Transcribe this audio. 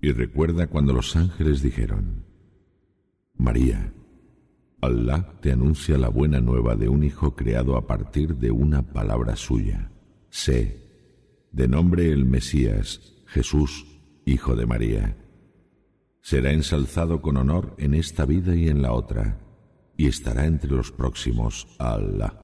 Y recuerda cuando los ángeles dijeron, María, Allah te anuncia la buena nueva de un hijo creado a partir de una palabra suya. Sé, de nombre el Mesías, Jesús, hijo de María. Será ensalzado con honor en esta vida y en la otra, y estará entre los próximos a Allah.